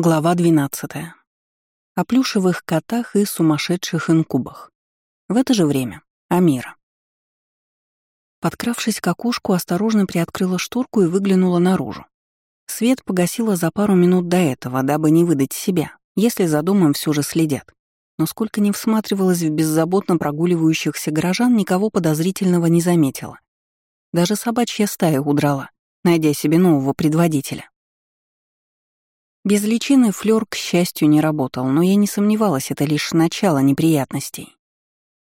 Глава 12. О плюшевых котах и сумасшедших инкубах. В это же время. Амира. Подкравшись к окошку, осторожно приоткрыла шторку и выглянула наружу. Свет погасила за пару минут до этого, дабы не выдать себя, если за домом все же следят. Но сколько ни всматривалась в беззаботно прогуливающихся горожан, никого подозрительного не заметила. Даже собачья стая удрала, найдя себе нового предводителя. Без личины флёр, к счастью, не работал, но я не сомневалась, это лишь начало неприятностей.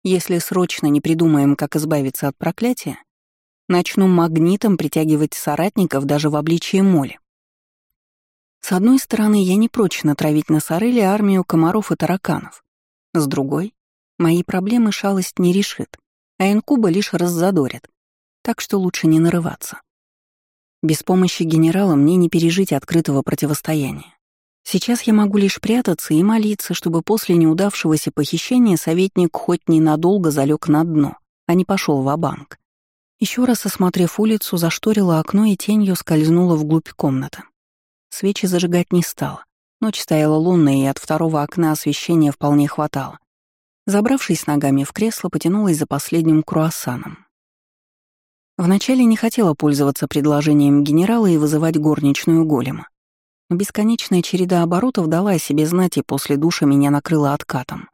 Если срочно не придумаем, как избавиться от проклятия, начну магнитом притягивать соратников даже в обличии моли. С одной стороны, я не прочь натравить на Сореле армию комаров и тараканов. С другой, мои проблемы шалость не решит, а инкуба лишь раззадорит, так что лучше не нарываться. Без помощи генерала мне не пережить открытого противостояния. Сейчас я могу лишь прятаться и молиться, чтобы после неудавшегося похищения советник хоть ненадолго залег на дно, а не пошел в банк Еще раз осмотрев улицу, зашторила окно и тенью скользнула вглубь комнаты. Свечи зажигать не стала. Ночь стояла лунная, и от второго окна освещения вполне хватало. Забравшись ногами в кресло, потянулась за последним круассаном. Вначале не хотела пользоваться предложением генерала и вызывать горничную голема. Но бесконечная череда оборотов дала о себе знать, и после душа меня накрыла откатом.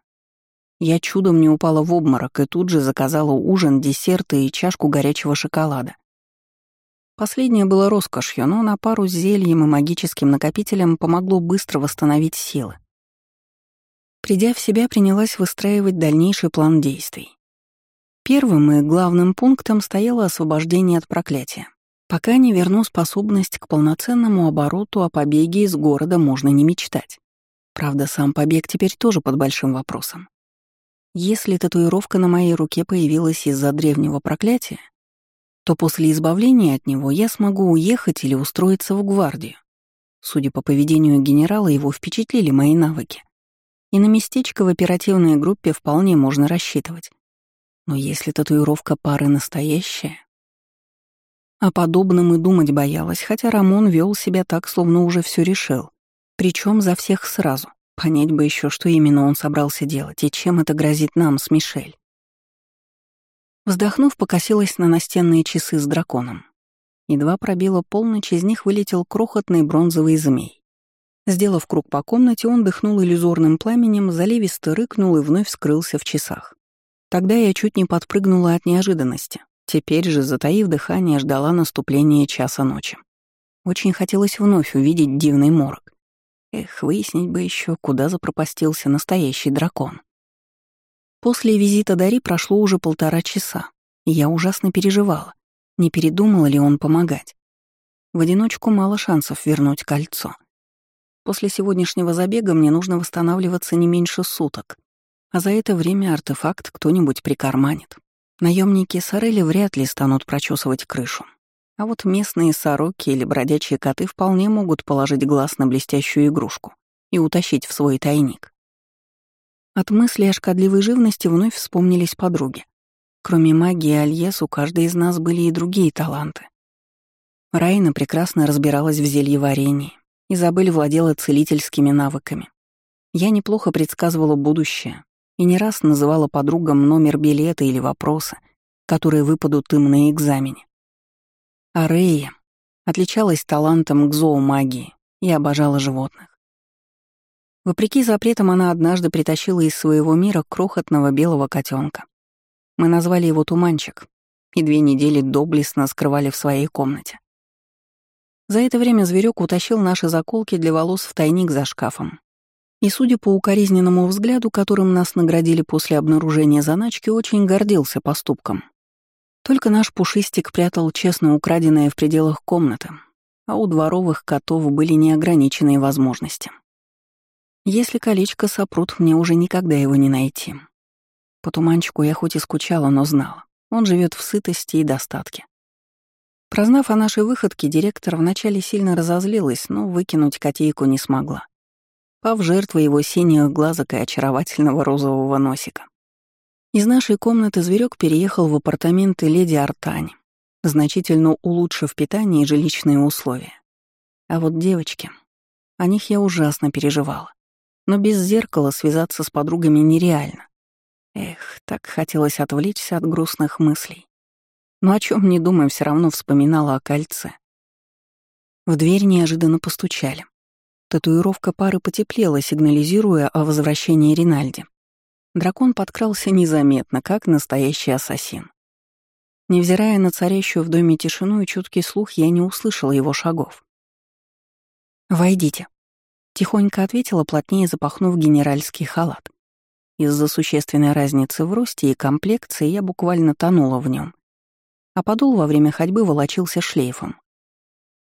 Я чудом не упала в обморок и тут же заказала ужин, десерты и чашку горячего шоколада. Последнее было роскошью, но на пару с зельем и магическим накопителем помогло быстро восстановить силы. Придя в себя, принялась выстраивать дальнейший план действий. Первым и главным пунктом стояло освобождение от проклятия. Пока не верну способность к полноценному обороту, о побеге из города можно не мечтать. Правда, сам побег теперь тоже под большим вопросом. Если татуировка на моей руке появилась из-за древнего проклятия, то после избавления от него я смогу уехать или устроиться в гвардию. Судя по поведению генерала, его впечатлили мои навыки. И на местечко в оперативной группе вполне можно рассчитывать. Но если татуировка пары настоящая... О подобном и думать боялась, хотя Рамон вел себя так, словно уже все решил. Причем за всех сразу. Понять бы еще, что именно он собрался делать и чем это грозит нам с Мишель. Вздохнув, покосилась на настенные часы с драконом. Едва пробила полночь, из них вылетел крохотный бронзовый змей. Сделав круг по комнате, он дыхнул иллюзорным пламенем, заливисто рыкнул и вновь скрылся в часах. Тогда я чуть не подпрыгнула от неожиданности. Теперь же, затаив дыхание, ждала наступления часа ночи. Очень хотелось вновь увидеть дивный морок. Эх, выяснить бы еще, куда запропастился настоящий дракон. После визита Дари прошло уже полтора часа, и я ужасно переживала, не передумал ли он помогать. В одиночку мало шансов вернуть кольцо. После сегодняшнего забега мне нужно восстанавливаться не меньше суток, а за это время артефакт кто-нибудь прикарманит. Наемники Сорели вряд ли станут прочесывать крышу. А вот местные сороки или бродячие коты вполне могут положить глаз на блестящую игрушку и утащить в свой тайник. От мысли о шкодливой живности вновь вспомнились подруги. Кроме магии Альес, у каждой из нас были и другие таланты. Райна прекрасно разбиралась в зельеварении, Изабель владела целительскими навыками. Я неплохо предсказывала будущее, и не раз называла подругам номер билета или вопросы, которые выпадут им на экзамене. А Рея отличалась талантом к зоомагии и обожала животных. Вопреки запретам она однажды притащила из своего мира крохотного белого котенка. Мы назвали его Туманчик и две недели доблестно скрывали в своей комнате. За это время зверек утащил наши заколки для волос в тайник за шкафом и, судя по укоризненному взгляду, которым нас наградили после обнаружения заначки, очень гордился поступком. Только наш пушистик прятал честно украденное в пределах комнаты, а у дворовых котов были неограниченные возможности. Если колечко сопрут, мне уже никогда его не найти. По туманчику я хоть и скучала, но знала. Он живет в сытости и достатке. Прознав о нашей выходке, директор вначале сильно разозлилась, но выкинуть котейку не смогла пав жертвой его синих глазок и очаровательного розового носика. Из нашей комнаты зверек переехал в апартаменты леди Артани, значительно улучшив питание и жилищные условия. А вот девочки... О них я ужасно переживала. Но без зеркала связаться с подругами нереально. Эх, так хотелось отвлечься от грустных мыслей. Но о чем не думая, все равно вспоминала о кольце. В дверь неожиданно постучали. Татуировка пары потеплела, сигнализируя о возвращении Ринальди. Дракон подкрался незаметно, как настоящий ассасин. Невзирая на царящую в доме тишину и чуткий слух, я не услышала его шагов. «Войдите», — тихонько ответила, плотнее запахнув генеральский халат. Из-за существенной разницы в росте и комплекции я буквально тонула в нем, а подол во время ходьбы волочился шлейфом.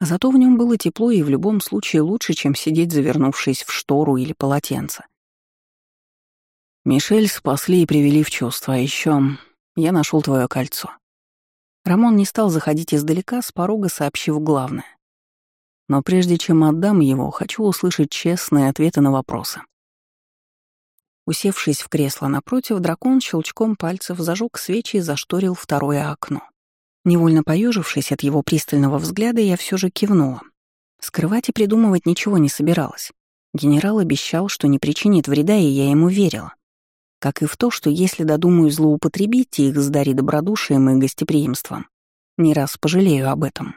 Зато в нем было тепло и в любом случае лучше, чем сидеть, завернувшись в штору или полотенце. Мишель спасли и привели в чувство, а еще я нашел твое кольцо. Рамон не стал заходить издалека, с порога сообщив главное. Но прежде чем отдам его, хочу услышать честные ответы на вопросы. Усевшись в кресло напротив, дракон щелчком пальцев зажег свечи и зашторил второе окно. Невольно поежившись от его пристального взгляда, я все же кивнула. Скрывать и придумывать ничего не собиралась. Генерал обещал, что не причинит вреда, и я ему верила. Как и в то, что если додумаю злоупотребить их с Дарьей добродушием и гостеприимством, не раз пожалею об этом.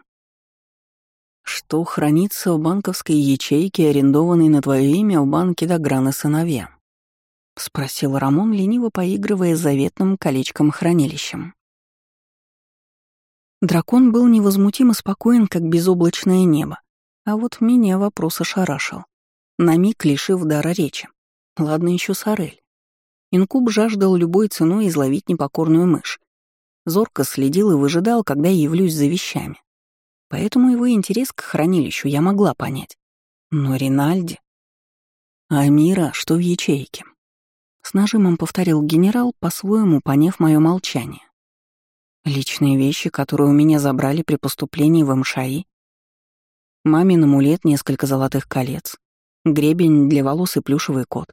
Что хранится в банковской ячейке, арендованной на твое имя в банке Даграна сыновья? — спросил Рамон, лениво поигрывая заветным колечком-хранилищем. Дракон был невозмутимо спокоен, как безоблачное небо. А вот меня вопрос ошарашил. На миг лишив дара речи. Ладно еще Сорель. Инкуб жаждал любой ценой изловить непокорную мышь. Зорко следил и выжидал, когда я явлюсь за вещами. Поэтому его интерес к хранилищу я могла понять. Но Ринальди... А Мира, что в ячейке? С нажимом повторил генерал, по-своему поняв мое молчание. Личные вещи, которые у меня забрали при поступлении в МШИ. Мамин амулет, несколько золотых колец, гребень для волос и плюшевый кот.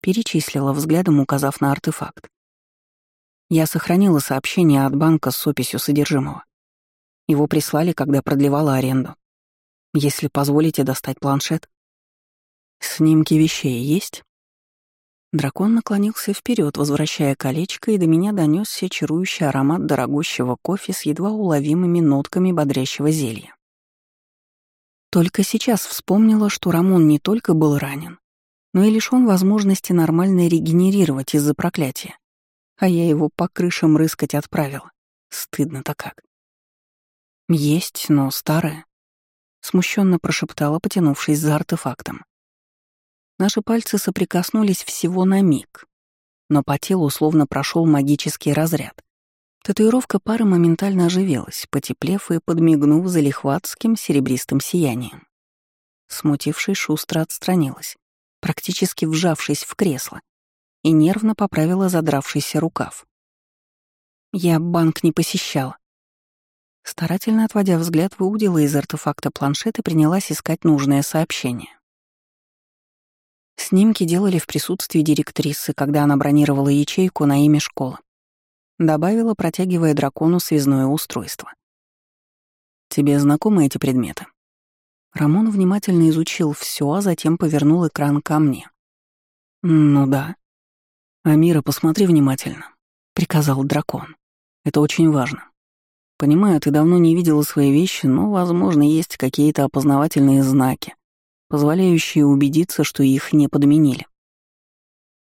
Перечислила взглядом, указав на артефакт. Я сохранила сообщение от банка с описью содержимого. Его прислали, когда продлевала аренду. Если позволите достать планшет. Снимки вещей есть? Дракон наклонился вперед, возвращая колечко, и до меня донесся чарующий аромат дорогущего кофе с едва уловимыми нотками бодрящего зелья. Только сейчас вспомнила, что Рамон не только был ранен, но и лишён возможности нормально регенерировать из-за проклятия. А я его по крышам рыскать отправила. Стыдно-то как. Есть, но старое. Смущенно прошептала, потянувшись за артефактом. Наши пальцы соприкоснулись всего на миг, но по телу словно прошел магический разряд. Татуировка пары моментально оживилась, потеплев и подмигнув залихватским серебристым сиянием. Смутившись, шустро отстранилась, практически вжавшись в кресло, и нервно поправила задравшийся рукав. Я банк не посещала. Старательно отводя взгляд, выудила из артефакта планшет и принялась искать нужное сообщение. Снимки делали в присутствии директрисы, когда она бронировала ячейку на имя школы. Добавила, протягивая дракону связное устройство. «Тебе знакомы эти предметы?» Рамон внимательно изучил все, а затем повернул экран ко мне. «Ну да». «Амира, посмотри внимательно», — приказал дракон. «Это очень важно. Понимаю, ты давно не видела свои вещи, но, возможно, есть какие-то опознавательные знаки, позволяющие убедиться, что их не подменили.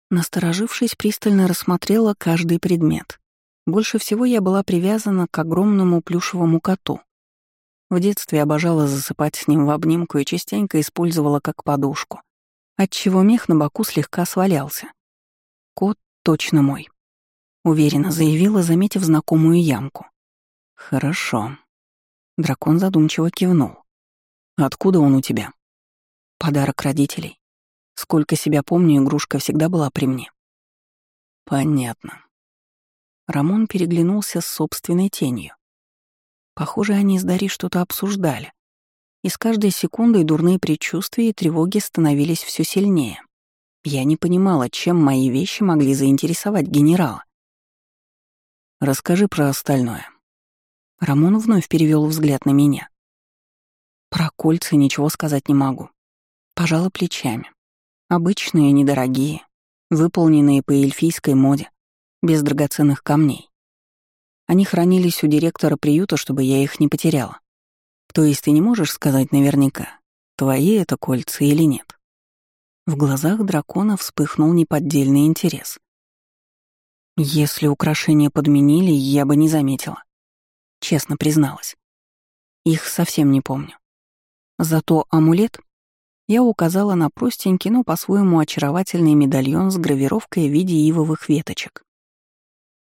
Насторожившись, пристально рассмотрела каждый предмет. Больше всего я была привязана к огромному плюшевому коту. В детстве обожала засыпать с ним в обнимку и частенько использовала как подушку, отчего мех на боку слегка свалялся. Кот точно мой. Уверенно заявила, заметив знакомую ямку. «Хорошо». Дракон задумчиво кивнул. «Откуда он у тебя?» Подарок родителей. Сколько себя помню, игрушка всегда была при мне. Понятно. Рамон переглянулся с собственной тенью. Похоже, они с Дари что-то обсуждали. И с каждой секундой дурные предчувствия и тревоги становились все сильнее. Я не понимала, чем мои вещи могли заинтересовать генерала. «Расскажи про остальное». Рамон вновь перевел взгляд на меня. «Про кольца ничего сказать не могу. Пожала плечами. Обычные, недорогие, выполненные по эльфийской моде, без драгоценных камней. Они хранились у директора приюта, чтобы я их не потеряла. То есть ты не можешь сказать наверняка, твои это кольца или нет? В глазах дракона вспыхнул неподдельный интерес. Если украшения подменили, я бы не заметила. Честно призналась. Их совсем не помню. Зато амулет я указала на простенький, но по-своему очаровательный медальон с гравировкой в виде ивовых веточек.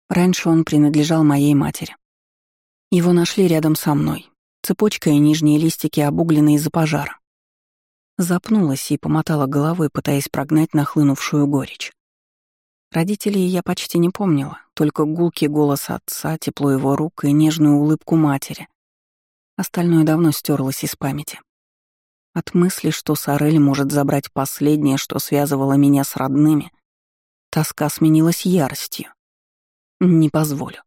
Раньше он принадлежал моей матери. Его нашли рядом со мной. Цепочка и нижние листики обуглены из-за пожара. Запнулась и помотала головой, пытаясь прогнать нахлынувшую горечь. Родителей я почти не помнила, только гулкий голос отца, тепло его рук и нежную улыбку матери. Остальное давно стерлось из памяти. От мысли, что Сорель может забрать последнее, что связывало меня с родными, тоска сменилась яростью. Не позволю.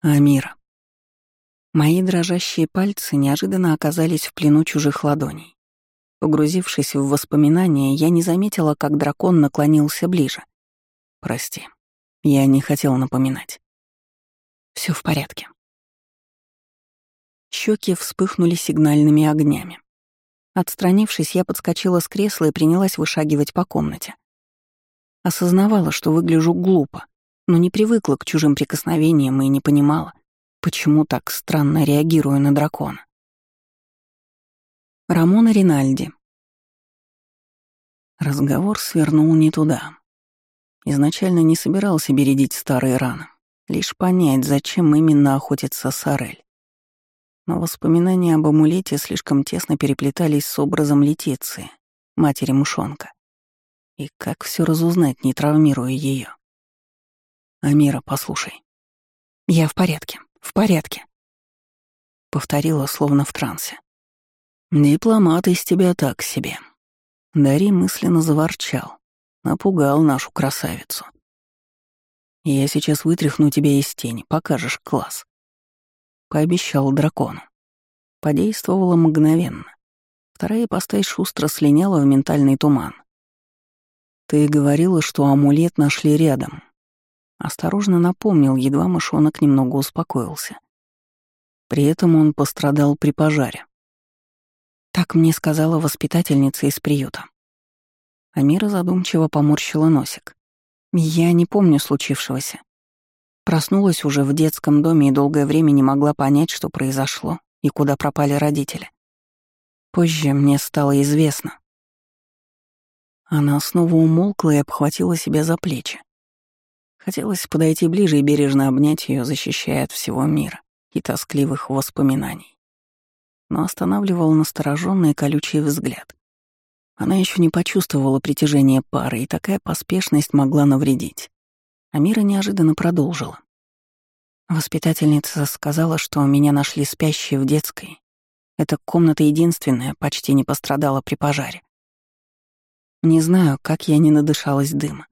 Амира. Мои дрожащие пальцы неожиданно оказались в плену чужих ладоней. Погрузившись в воспоминания, я не заметила, как дракон наклонился ближе. «Прости, я не хотел напоминать. Все в порядке». Щеки вспыхнули сигнальными огнями. Отстранившись, я подскочила с кресла и принялась вышагивать по комнате. Осознавала, что выгляжу глупо, но не привыкла к чужим прикосновениям и не понимала, почему так странно реагирую на дракона. Рамона Ринальди. Разговор свернул не туда. Изначально не собирался бередить старые раны, лишь понять, зачем именно охотится Сорель. Но воспоминания об амулете слишком тесно переплетались с образом Летиции, матери мушонка. И как все разузнать, не травмируя ее? Амира, послушай. Я в порядке, в порядке. Повторила, словно в трансе. «Дипломат из тебя так себе». Дари мысленно заворчал, напугал нашу красавицу. «Я сейчас вытряхну тебя из тени, покажешь класс». Пообещал дракону. Подействовало мгновенно. Вторая ипостась шустро слиняла в ментальный туман. «Ты говорила, что амулет нашли рядом». Осторожно напомнил, едва мышонок немного успокоился. При этом он пострадал при пожаре. Так мне сказала воспитательница из приюта. Амира задумчиво поморщила носик. Я не помню случившегося. Проснулась уже в детском доме и долгое время не могла понять, что произошло и куда пропали родители. Позже мне стало известно. Она снова умолкла и обхватила себя за плечи. Хотелось подойти ближе и бережно обнять ее, защищая от всего мира и тоскливых воспоминаний но останавливал настороженный колючий взгляд. Она еще не почувствовала притяжение пары, и такая поспешность могла навредить. Амира неожиданно продолжила. Воспитательница сказала, что меня нашли спящей в детской. Эта комната единственная, почти не пострадала при пожаре. Не знаю, как я не надышалась дыма.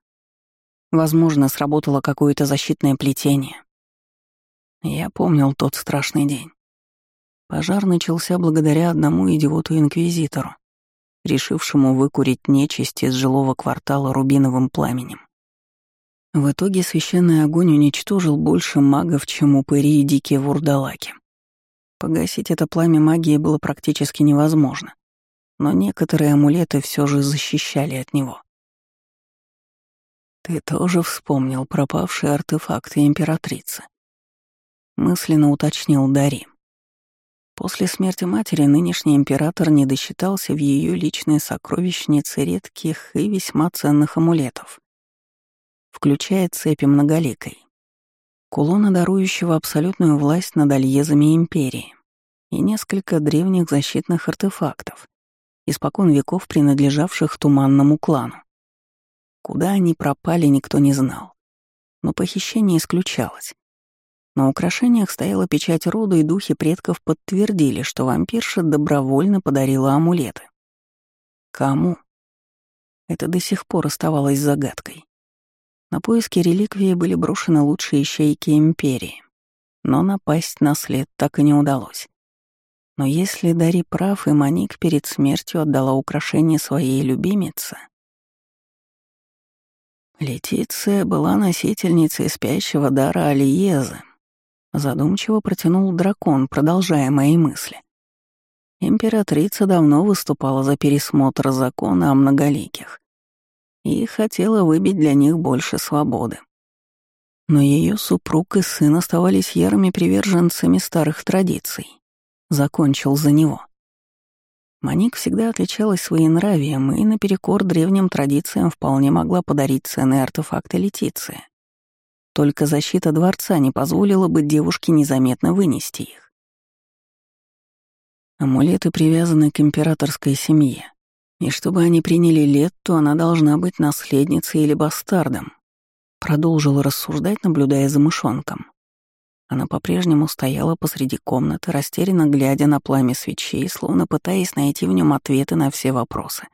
Возможно, сработало какое-то защитное плетение. Я помнил тот страшный день. Пожар начался благодаря одному идиоту-инквизитору, решившему выкурить нечисть из жилого квартала рубиновым пламенем. В итоге священный огонь уничтожил больше магов, чем упыри и дикие вурдалаки. Погасить это пламя магии было практически невозможно, но некоторые амулеты все же защищали от него. «Ты тоже вспомнил пропавшие артефакты императрицы», — мысленно уточнил Дари. После смерти матери нынешний император не досчитался в ее личной сокровищнице редких и весьма ценных амулетов, включая цепи многоликой, кулона, дарующего абсолютную власть над альезами империи, и несколько древних защитных артефактов, испокон веков принадлежавших туманному клану. Куда они пропали, никто не знал. Но похищение исключалось. На украшениях стояла печать рода, и духи предков подтвердили, что вампирша добровольно подарила амулеты. Кому? Это до сих пор оставалось загадкой. На поиски реликвии были брошены лучшие ищейки Империи, но напасть на след так и не удалось. Но если Дари прав, и Маник перед смертью отдала украшение своей любимице... Летиция была носительницей спящего дара Алиезы. Задумчиво протянул дракон, продолжая мои мысли. Императрица давно выступала за пересмотр закона о многоликих и хотела выбить для них больше свободы. Но ее супруг и сын оставались ярыми приверженцами старых традиций. Закончил за него. Маник всегда отличалась своим нравием и наперекор древним традициям вполне могла подарить ценные артефакты Летиции. Только защита дворца не позволила бы девушке незаметно вынести их. Амулеты привязаны к императорской семье, и чтобы они приняли лет, то она должна быть наследницей или бастардом. Продолжила рассуждать, наблюдая за мышонком. Она по-прежнему стояла посреди комнаты, растерянно глядя на пламя свечей, словно пытаясь найти в нем ответы на все вопросы.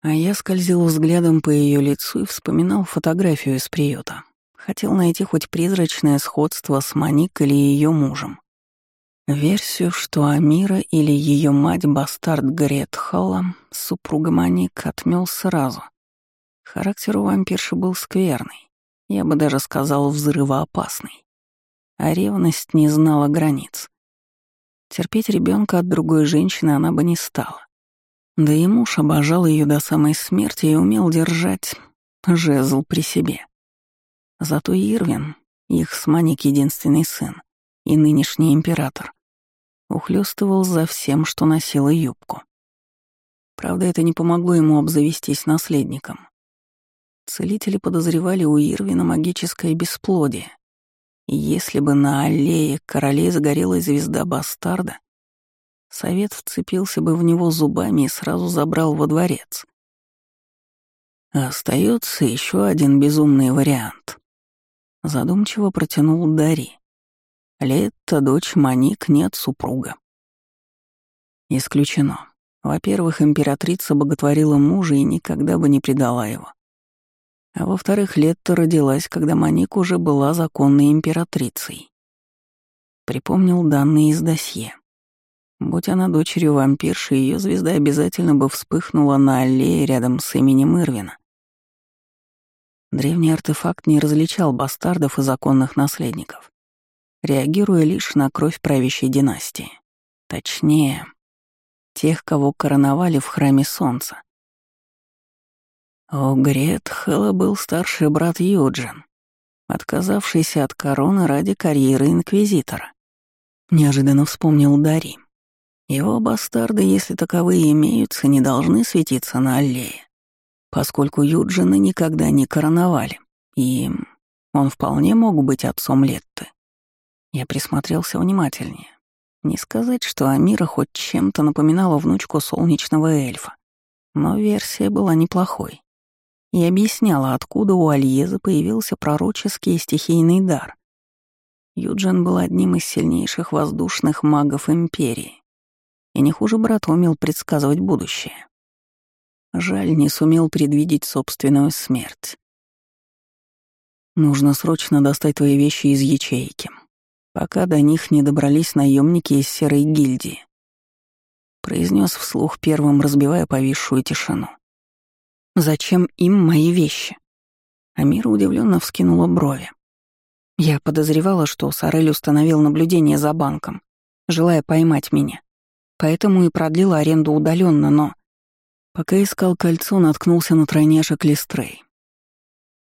А я скользил взглядом по ее лицу и вспоминал фотографию из приюта. Хотел найти хоть призрачное сходство с Маник или ее мужем. Версию, что Амира или ее мать бастард Гретхала, супруга Маник, отмел сразу. Характер у вампирши был скверный, я бы даже сказал взрывоопасный а ревность не знала границ. Терпеть ребенка от другой женщины она бы не стала. Да и муж обожал ее до самой смерти и умел держать жезл при себе. Зато Ирвин, их с Маник единственный сын, и нынешний император, ухлёстывал за всем, что носила юбку. Правда, это не помогло ему обзавестись наследником. Целители подозревали у Ирвина магическое бесплодие, если бы на аллее королей загорелась звезда бастарда, совет вцепился бы в него зубами и сразу забрал во дворец. Остается еще один безумный вариант. Задумчиво протянул Дари. Летта, дочь Маник, нет супруга. Исключено. Во-первых, императрица боготворила мужа и никогда бы не предала его. А во-вторых, Летта родилась, когда Маник уже была законной императрицей. Припомнил данные из досье. Будь она дочерью вампирши, ее звезда обязательно бы вспыхнула на аллее рядом с именем Ирвина. Древний артефакт не различал бастардов и законных наследников, реагируя лишь на кровь правящей династии. Точнее, тех, кого короновали в храме солнца. У Гретхела был старший брат Юджин, отказавшийся от короны ради карьеры инквизитора. Неожиданно вспомнил Дари. Его бастарды, если таковые имеются, не должны светиться на аллее, поскольку Юджина никогда не короновали, и он вполне мог быть отцом Летты. Я присмотрелся внимательнее. Не сказать, что Амира хоть чем-то напоминала внучку солнечного эльфа, но версия была неплохой и объясняла, откуда у Альеза появился пророческий стихийный дар. Юджин был одним из сильнейших воздушных магов Империи, и не хуже брата умел предсказывать будущее. Жаль, не сумел предвидеть собственную смерть. Нужно срочно достать твои вещи из ячейки, пока до них не добрались наемники из Серой гильдии. Произнес вслух первым, разбивая повисшую тишину. Зачем им мои вещи? Амира удивленно вскинула брови. Я подозревала, что Сорель установил наблюдение за банком, желая поймать меня. Поэтому и продлила аренду удаленно, но... Пока искал кольцо, наткнулся на тройняшек Листрей.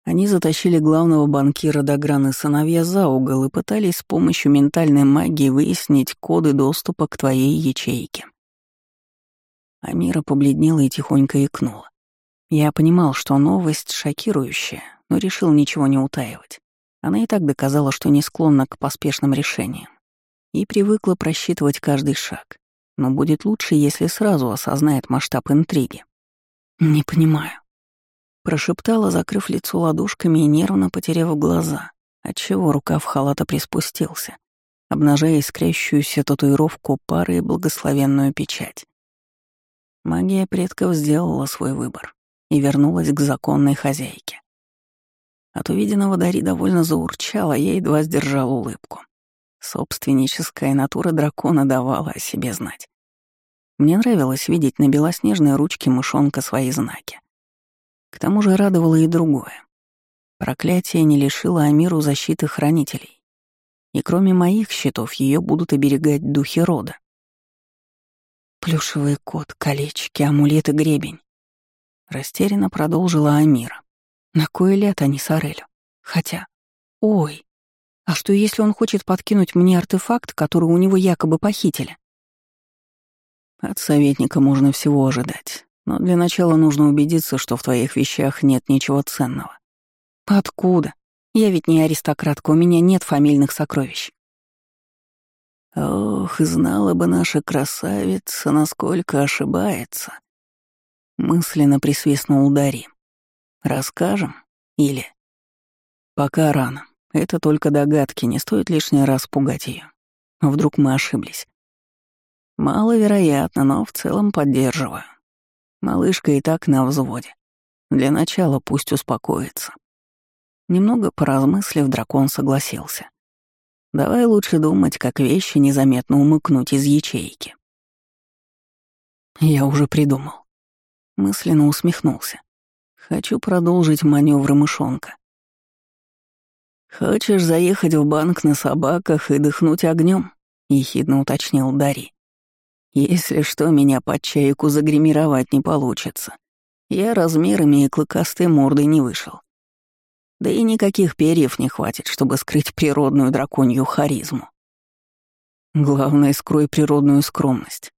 Они затащили главного банкира Даграны сыновья за угол и пытались с помощью ментальной магии выяснить коды доступа к твоей ячейке. Амира побледнела и тихонько икнула. Я понимал, что новость шокирующая, но решил ничего не утаивать. Она и так доказала, что не склонна к поспешным решениям. И привыкла просчитывать каждый шаг. Но будет лучше, если сразу осознает масштаб интриги. «Не понимаю», — прошептала, закрыв лицо ладошками и нервно потеряв глаза, отчего рукав халата приспустился, обнажая искрящуюся татуировку пары и благословенную печать. Магия предков сделала свой выбор и вернулась к законной хозяйке. От увиденного Дари довольно заурчала, я едва сдержал улыбку. Собственническая натура дракона давала о себе знать. Мне нравилось видеть на белоснежной ручке мышонка свои знаки. К тому же радовало и другое. Проклятие не лишило Амиру защиты хранителей. И кроме моих щитов ее будут оберегать духи рода. Плюшевый кот, колечки, амулеты, гребень. Растерянно продолжила Амира. На кое лет они Сорелю? Хотя... Ой, а что если он хочет подкинуть мне артефакт, который у него якобы похитили? От советника можно всего ожидать. Но для начала нужно убедиться, что в твоих вещах нет ничего ценного. Откуда? Я ведь не аристократка, у меня нет фамильных сокровищ. Ох, знала бы наша красавица, насколько ошибается. Мысленно присвистнул Дари. Расскажем? Или? Пока рано. Это только догадки, не стоит лишний раз пугать ее. Вдруг мы ошиблись. Маловероятно, но в целом поддерживаю. Малышка и так на взводе. Для начала пусть успокоится. Немного поразмыслив, дракон согласился. Давай лучше думать, как вещи незаметно умыкнуть из ячейки. Я уже придумал. Мысленно усмехнулся. Хочу продолжить маневры мышонка. «Хочешь заехать в банк на собаках и дыхнуть огнем? ехидно уточнил Дари. «Если что, меня под чайку загримировать не получится. Я размерами и клыкастой мордой не вышел. Да и никаких перьев не хватит, чтобы скрыть природную драконью харизму. Главное, скрой природную скромность.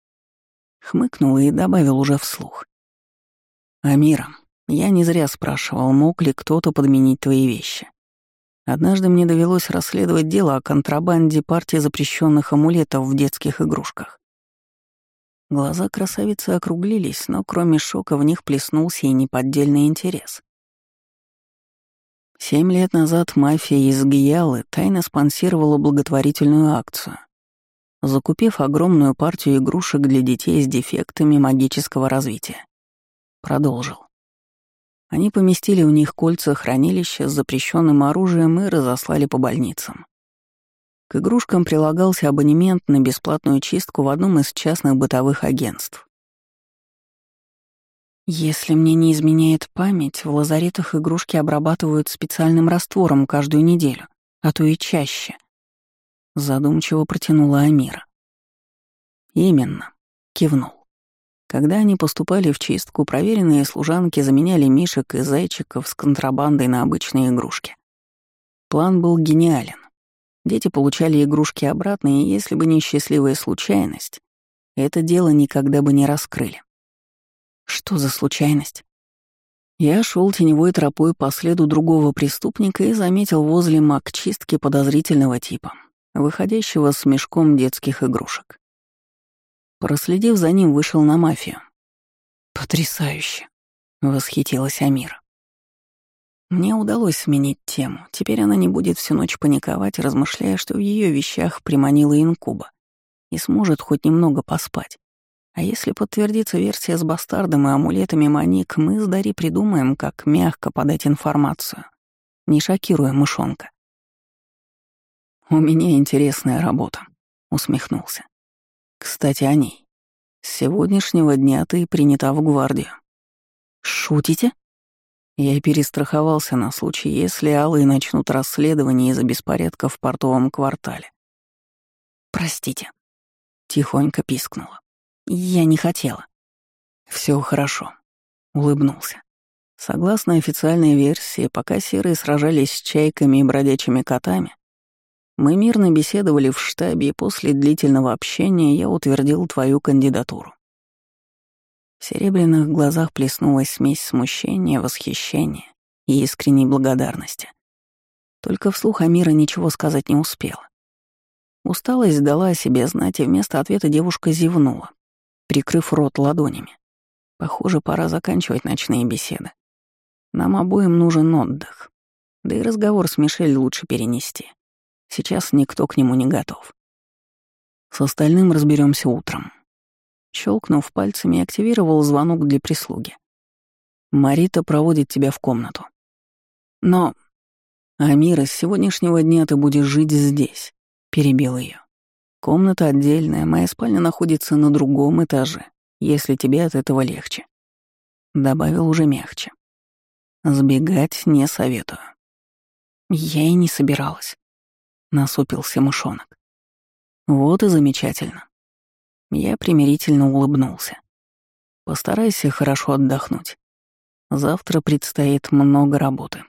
Хмыкнул и добавил уже вслух. Амира, я не зря спрашивал, мог ли кто-то подменить твои вещи. Однажды мне довелось расследовать дело о контрабанде партии запрещенных амулетов в детских игрушках. Глаза красавицы округлились, но кроме шока в них плеснулся и неподдельный интерес. Семь лет назад мафия из Гиялы тайно спонсировала благотворительную акцию, закупив огромную партию игрушек для детей с дефектами магического развития. Продолжил. Они поместили у них кольца хранилища с запрещенным оружием и разослали по больницам. К игрушкам прилагался абонемент на бесплатную чистку в одном из частных бытовых агентств. Если мне не изменяет память, в лазаретах игрушки обрабатывают специальным раствором каждую неделю, а то и чаще. Задумчиво протянула Амира. Именно, кивнул. Когда они поступали в чистку, проверенные служанки заменяли мишек и зайчиков с контрабандой на обычные игрушки. План был гениален. Дети получали игрушки обратно, и если бы не счастливая случайность, это дело никогда бы не раскрыли. Что за случайность? Я шел теневой тропой по следу другого преступника и заметил возле маг-чистки подозрительного типа, выходящего с мешком детских игрушек. Проследив за ним, вышел на мафию. «Потрясающе!» — восхитилась Амира. Мне удалось сменить тему. Теперь она не будет всю ночь паниковать, размышляя, что в ее вещах приманила инкуба и сможет хоть немного поспать. А если подтвердится версия с бастардом и амулетами Маник, мы с Дари придумаем, как мягко подать информацию, не шокируя мышонка. «У меня интересная работа», — усмехнулся. «Кстати, о ней. С сегодняшнего дня ты принята в гвардию». «Шутите?» Я перестраховался на случай, если алые начнут расследование из-за беспорядков в портовом квартале. «Простите», — тихонько пискнула. Я не хотела. Все хорошо, улыбнулся. Согласно официальной версии, пока серые сражались с чайками и бродячими котами, мы мирно беседовали в штабе, и после длительного общения я утвердил твою кандидатуру. В серебряных глазах плеснулась смесь смущения, восхищения и искренней благодарности. Только вслух Амира ничего сказать не успела. Усталость дала о себе знать, и вместо ответа девушка зевнула, прикрыв рот ладонями. Похоже, пора заканчивать ночные беседы. Нам обоим нужен отдых. Да и разговор с Мишель лучше перенести. Сейчас никто к нему не готов. С остальным разберемся утром. Щелкнув пальцами, активировал звонок для прислуги. Марита проводит тебя в комнату. Но, Амира, с сегодняшнего дня ты будешь жить здесь. Перебил ее. Комната отдельная, моя спальня находится на другом этаже, если тебе от этого легче. Добавил уже мягче. Сбегать не советую. Я и не собиралась. Насупился мышонок. Вот и замечательно. Я примирительно улыбнулся. Постарайся хорошо отдохнуть. Завтра предстоит много работы.